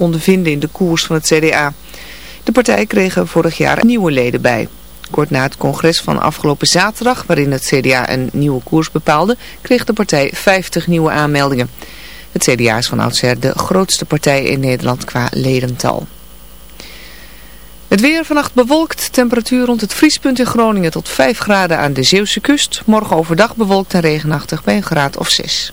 konden vinden in de koers van het CDA. De partij kreeg vorig jaar nieuwe leden bij. Kort na het congres van afgelopen zaterdag, waarin het CDA een nieuwe koers bepaalde, kreeg de partij 50 nieuwe aanmeldingen. Het CDA is van oudsher de grootste partij in Nederland qua ledental. Het weer vannacht bewolkt, temperatuur rond het vriespunt in Groningen tot 5 graden aan de Zeeuwse kust. Morgen overdag bewolkt en regenachtig bij een graad of 6.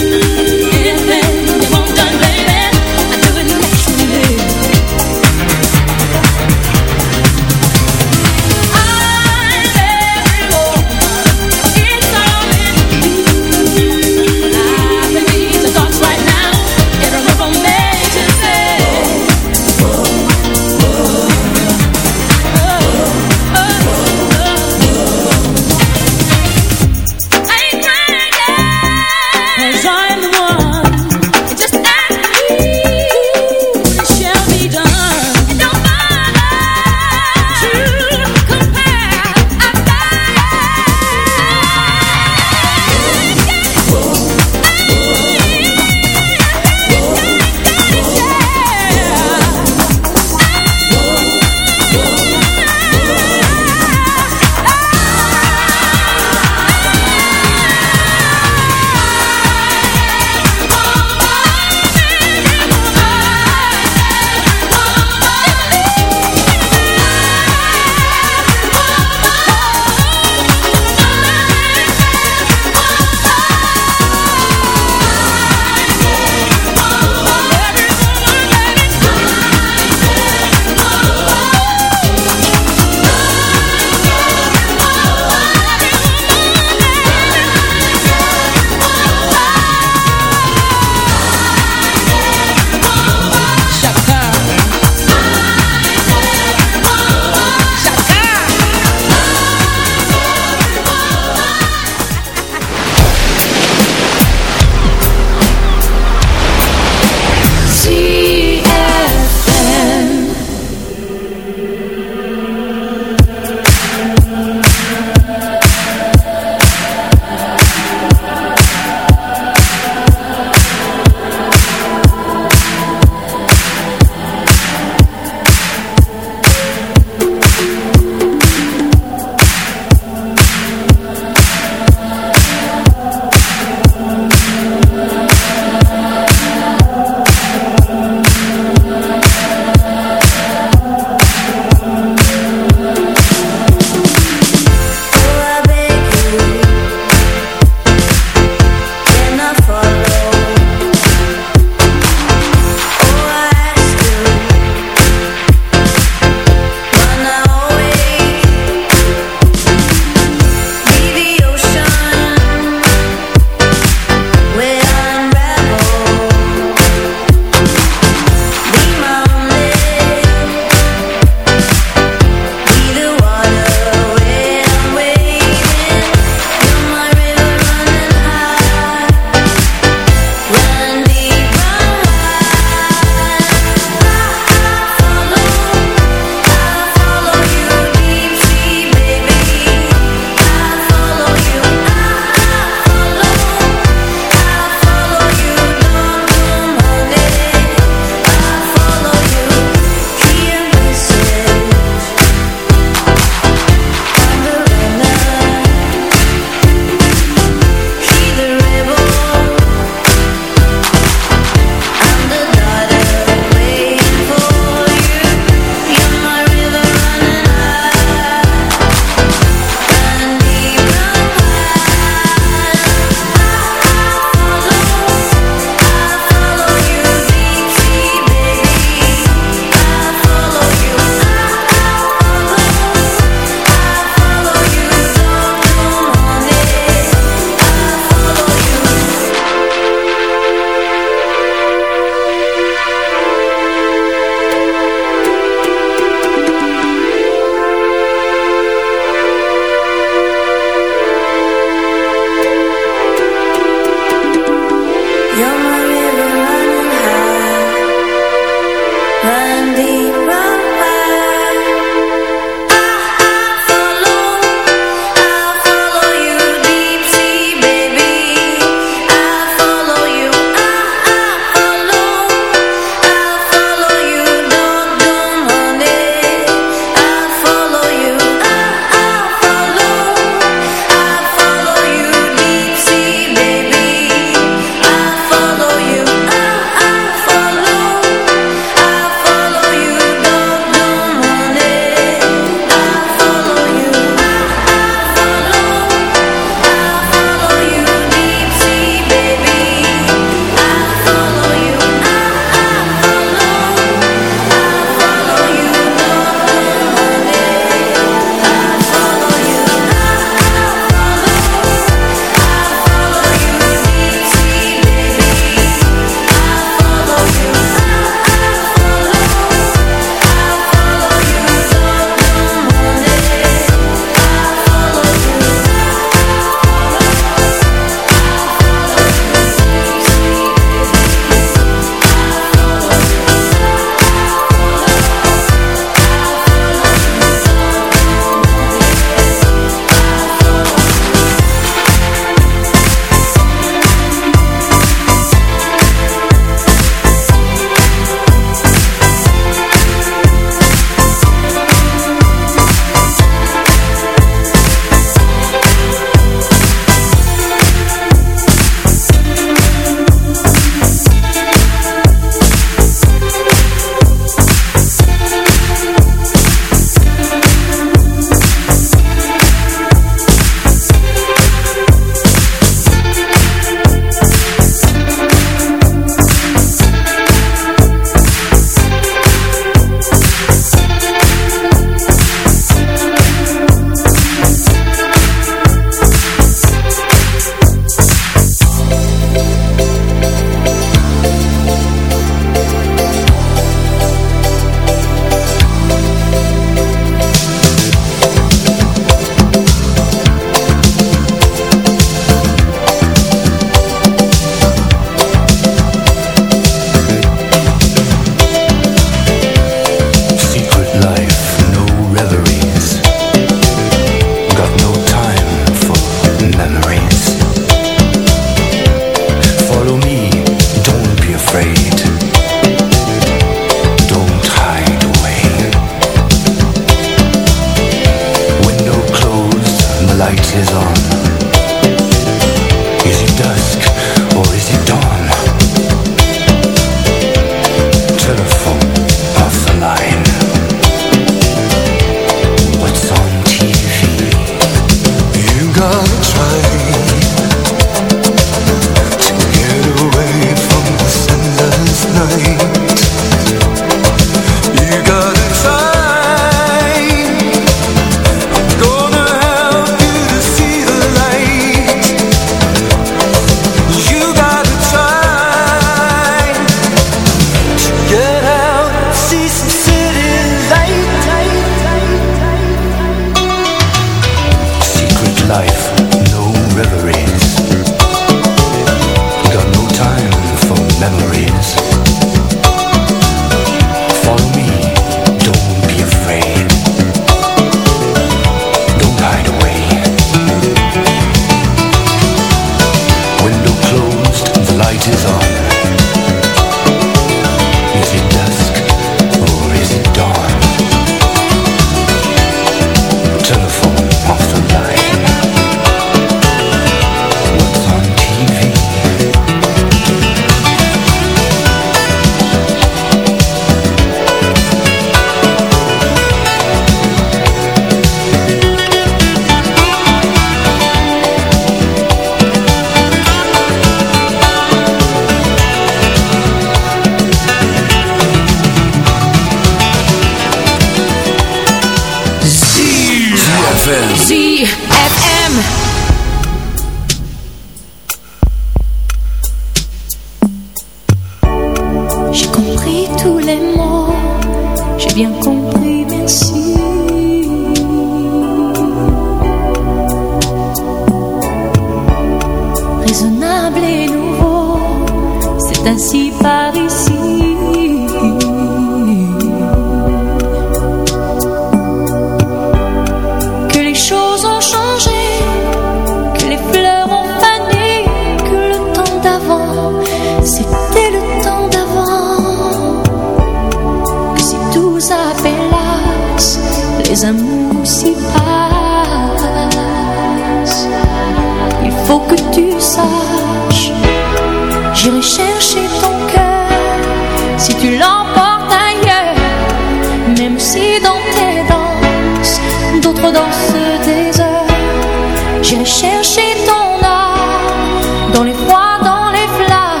ton âme dans les froids, dans les flammes.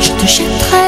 Je te jetterai.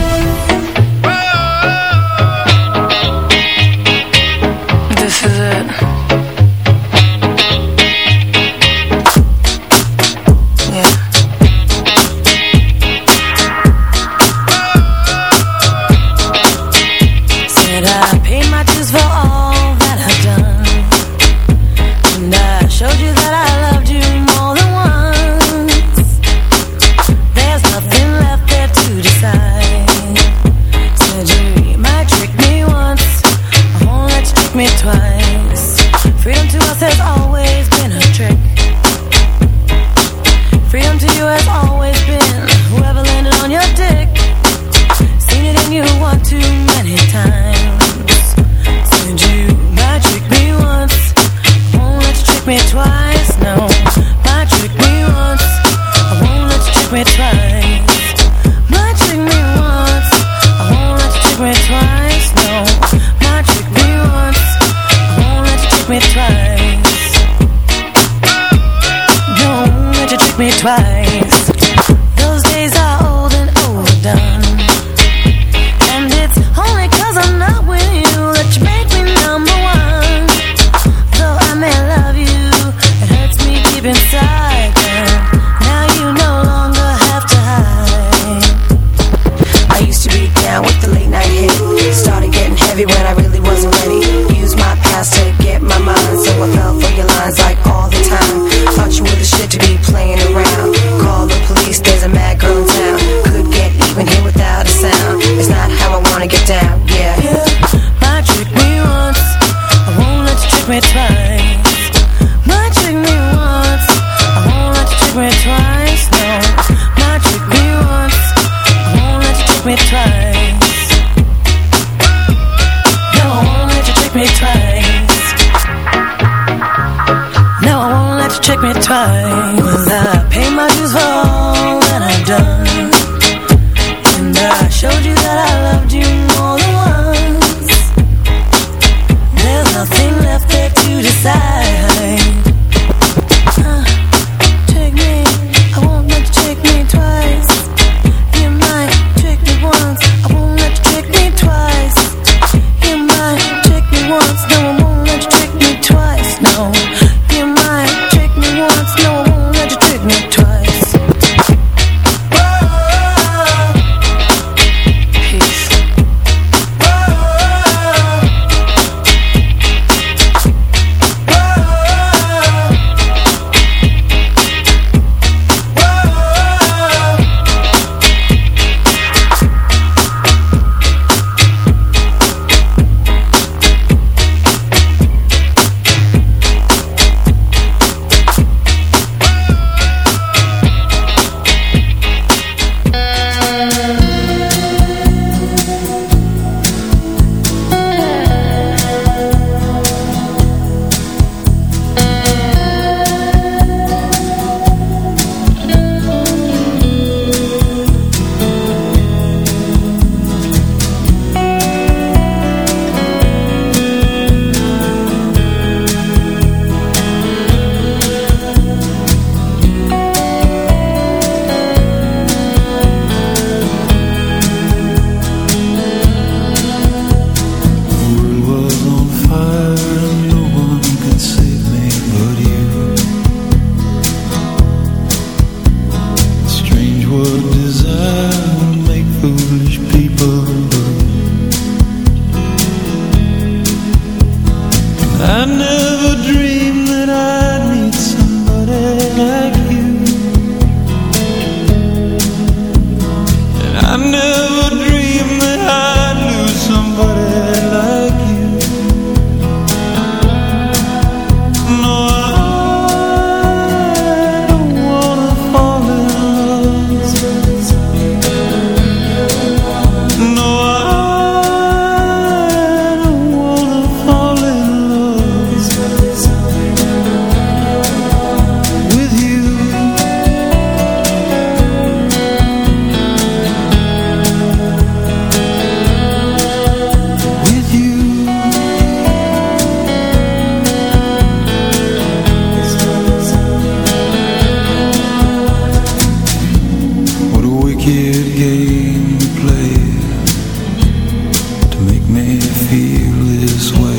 this way.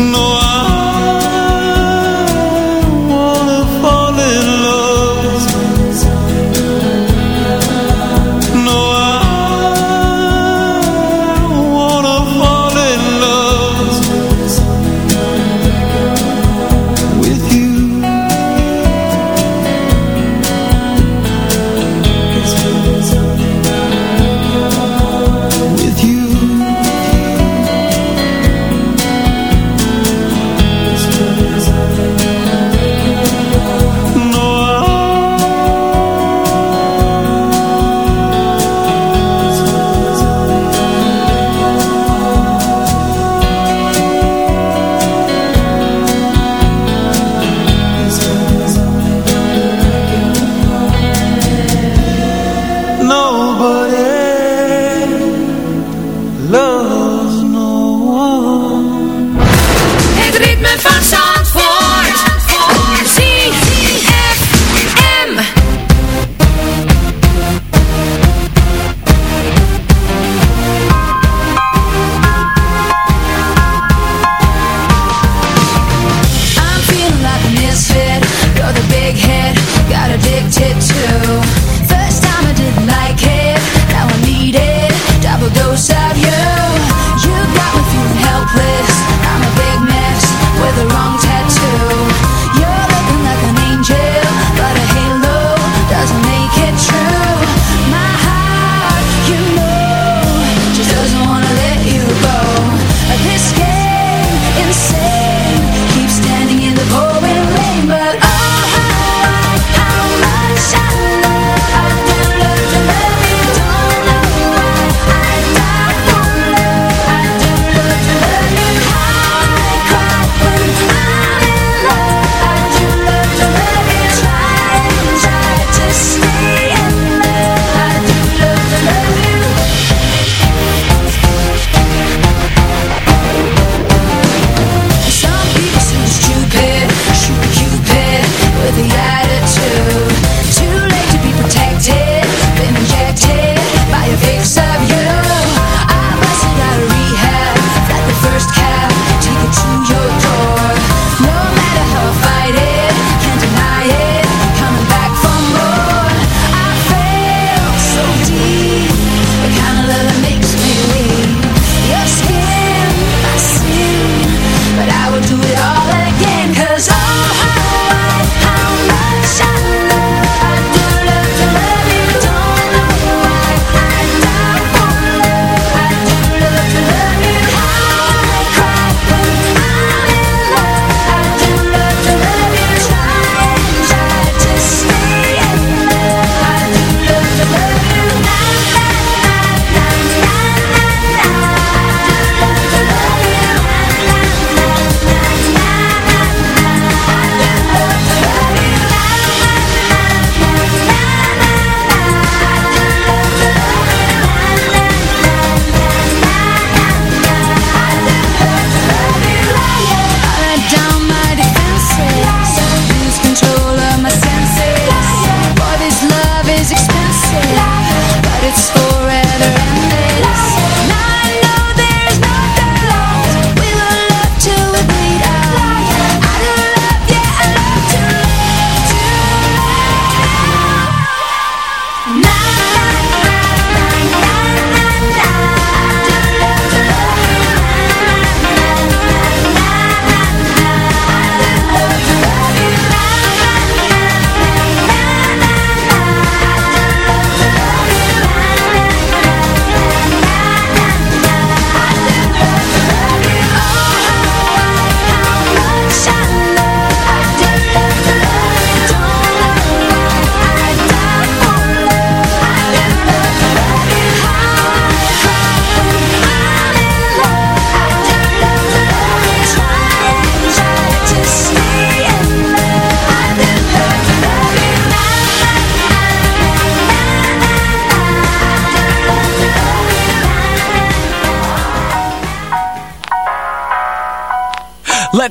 No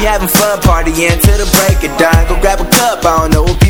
We having fun partying till the break of dawn. Go grab a cup, I don't know what people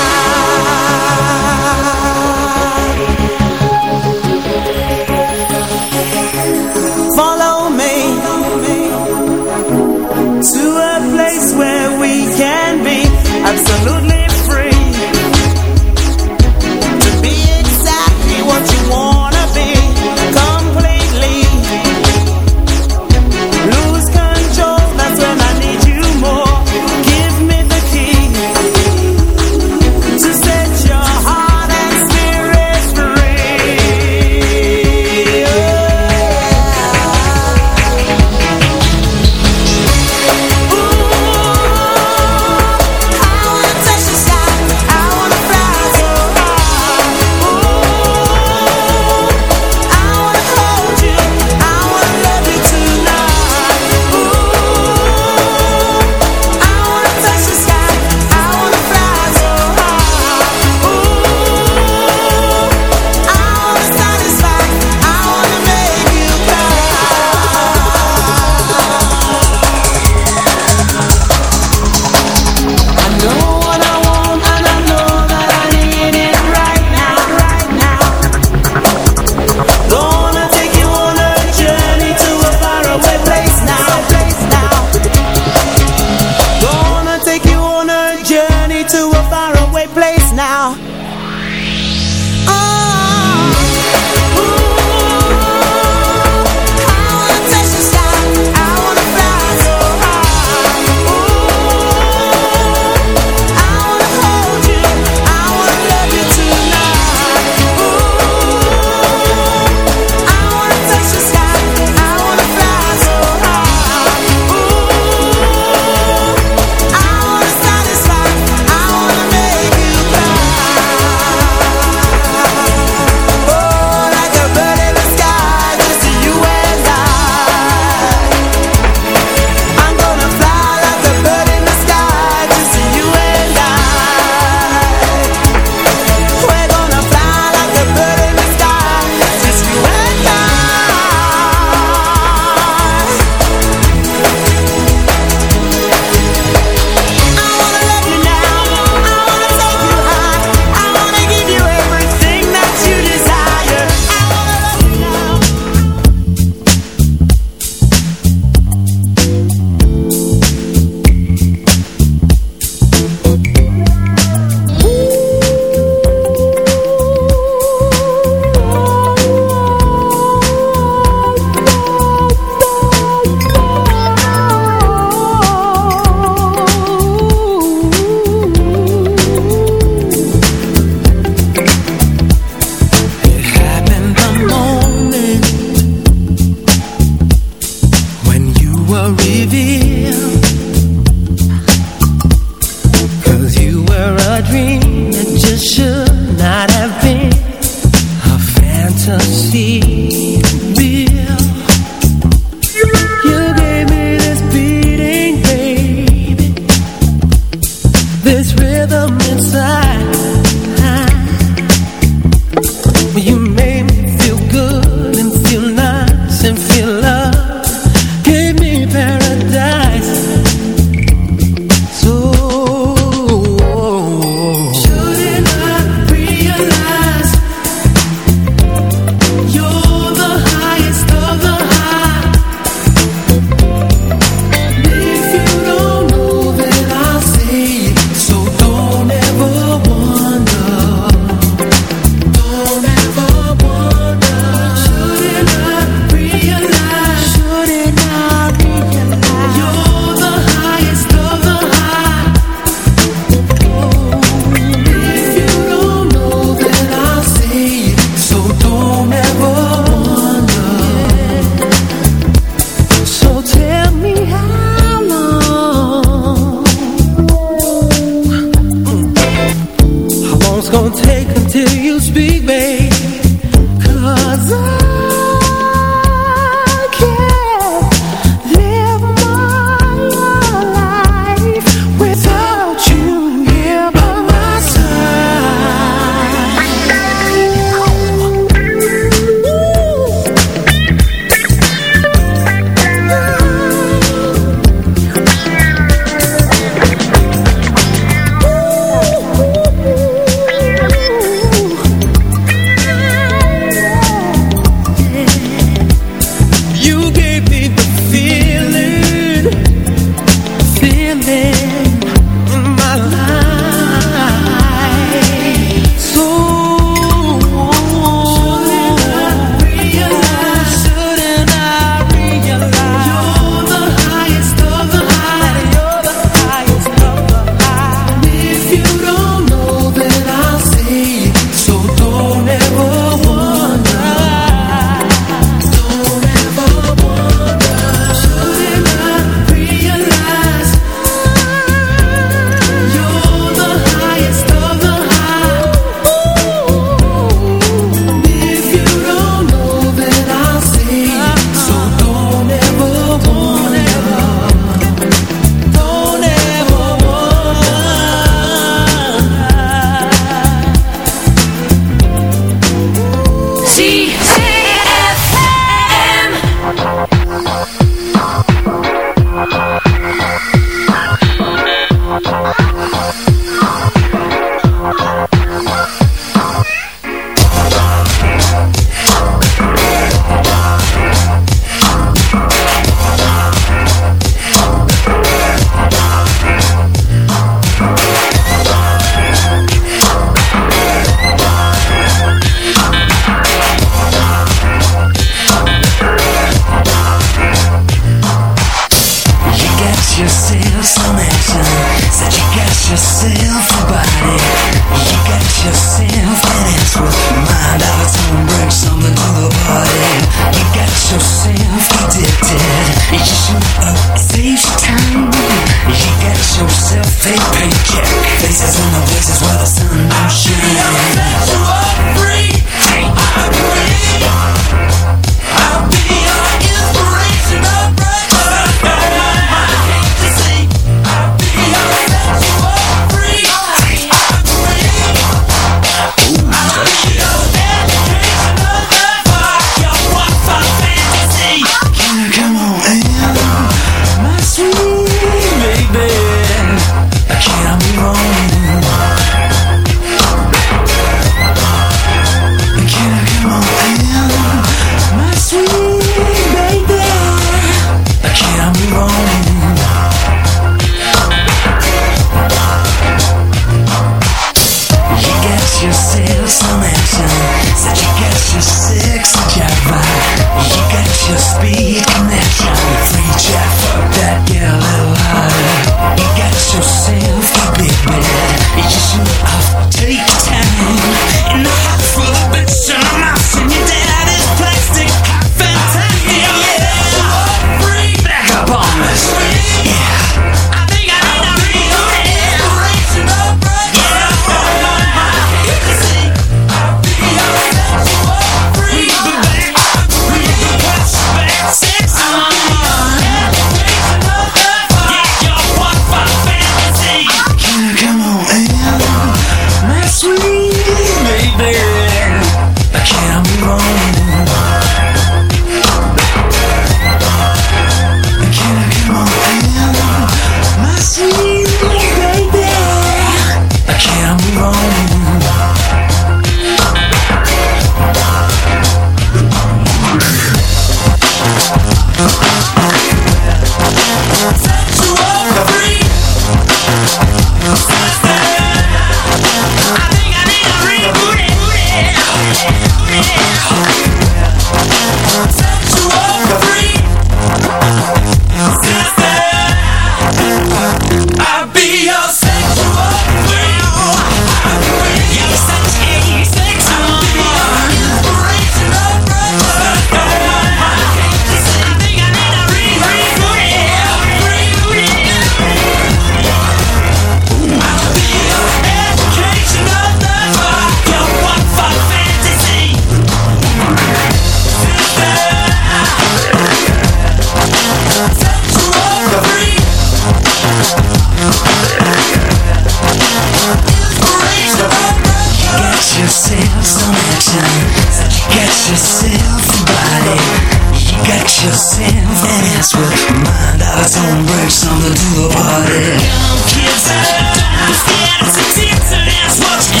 yourself Dance with my mind out of tone break something to the party Come kids and dance be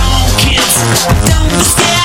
Come kids Don't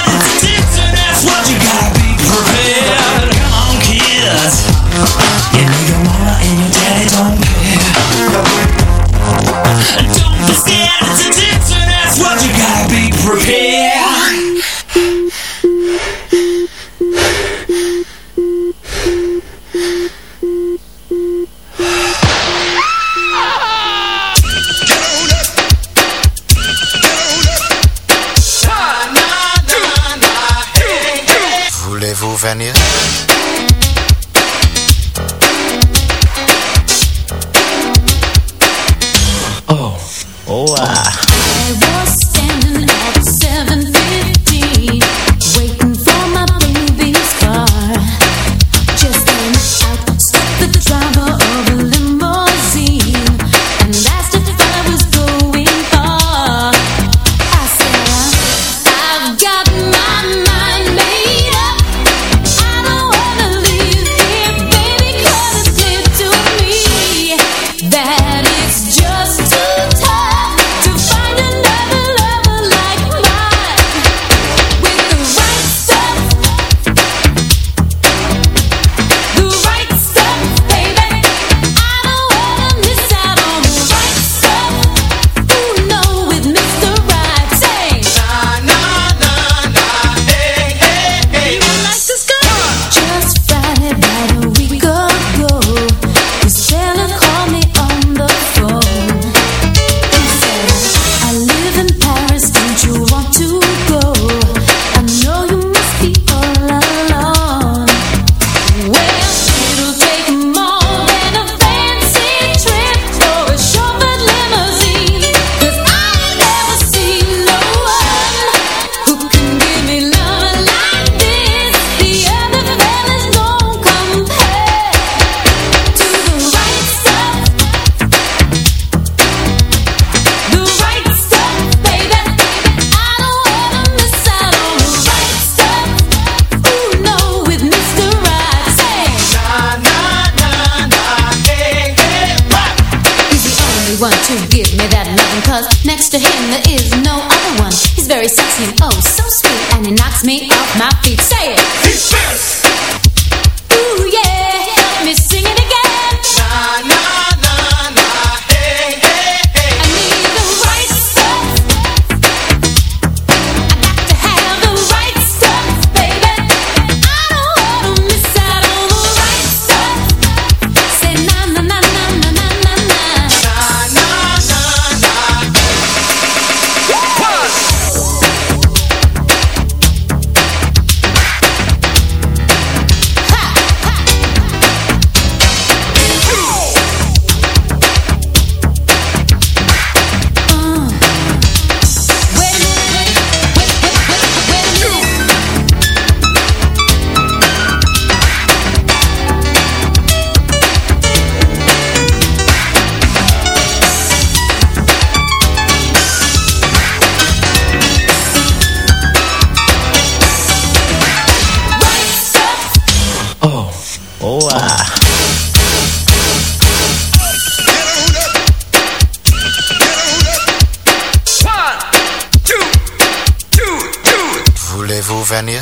Oa! Voulez-vous venir?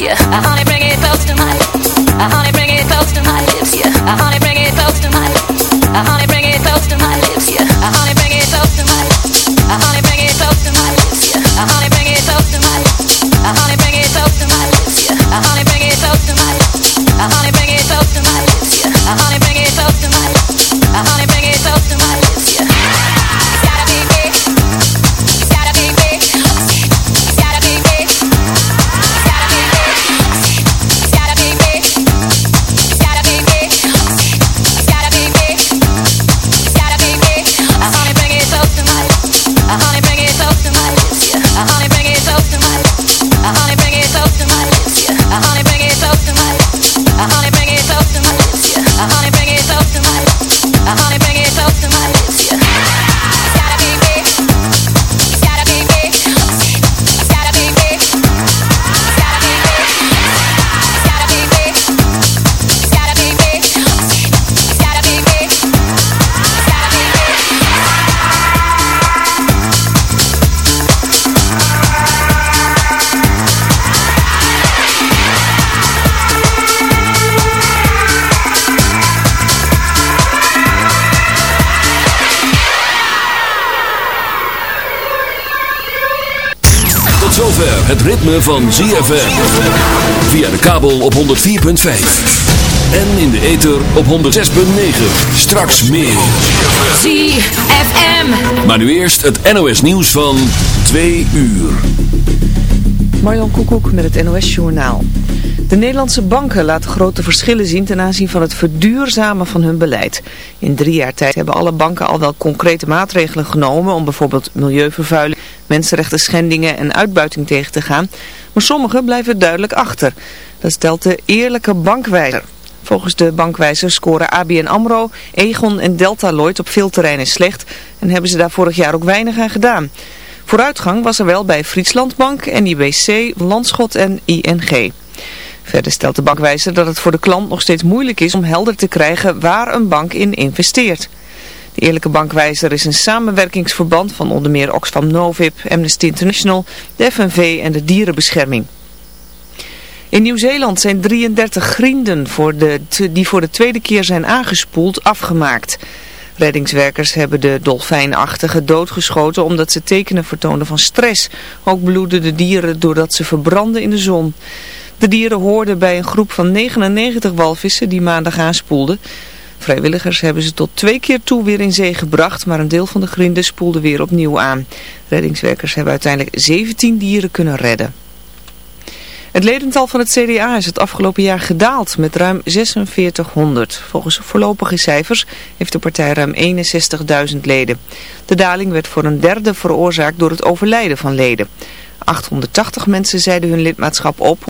yeah. zover het ritme van ZFM. Via de kabel op 104.5. En in de ether op 106.9. Straks meer. ZFM. Maar nu eerst het NOS nieuws van 2 uur. Marjan Koekoek met het NOS Journaal. De Nederlandse banken laten grote verschillen zien ten aanzien van het verduurzamen van hun beleid. In drie jaar tijd hebben alle banken al wel concrete maatregelen genomen om bijvoorbeeld milieuvervuiling mensenrechten schendingen en uitbuiting tegen te gaan, maar sommigen blijven duidelijk achter. Dat stelt de eerlijke bankwijzer. Volgens de bankwijzer scoren ABN AMRO, Egon en Delta Lloyd op veel terreinen slecht en hebben ze daar vorig jaar ook weinig aan gedaan. Vooruitgang was er wel bij Frieslandbank, NIBC, Landschot en ING. Verder stelt de bankwijzer dat het voor de klant nog steeds moeilijk is om helder te krijgen waar een bank in investeert. De Eerlijke Bankwijzer is een samenwerkingsverband van onder meer Oxfam Novib, Amnesty International, de FNV en de Dierenbescherming. In Nieuw-Zeeland zijn 33 grienden voor de, die voor de tweede keer zijn aangespoeld afgemaakt. Reddingswerkers hebben de dolfijnachtige doodgeschoten omdat ze tekenen vertoonden van stress. Ook bloedden de dieren doordat ze verbranden in de zon. De dieren hoorden bij een groep van 99 walvissen die maandag aanspoelden. Vrijwilligers hebben ze tot twee keer toe weer in zee gebracht, maar een deel van de grinden spoelde weer opnieuw aan. Reddingswerkers hebben uiteindelijk 17 dieren kunnen redden. Het ledental van het CDA is het afgelopen jaar gedaald met ruim 4600. Volgens voorlopige cijfers heeft de partij ruim 61.000 leden. De daling werd voor een derde veroorzaakt door het overlijden van leden. 880 mensen zeiden hun lidmaatschap op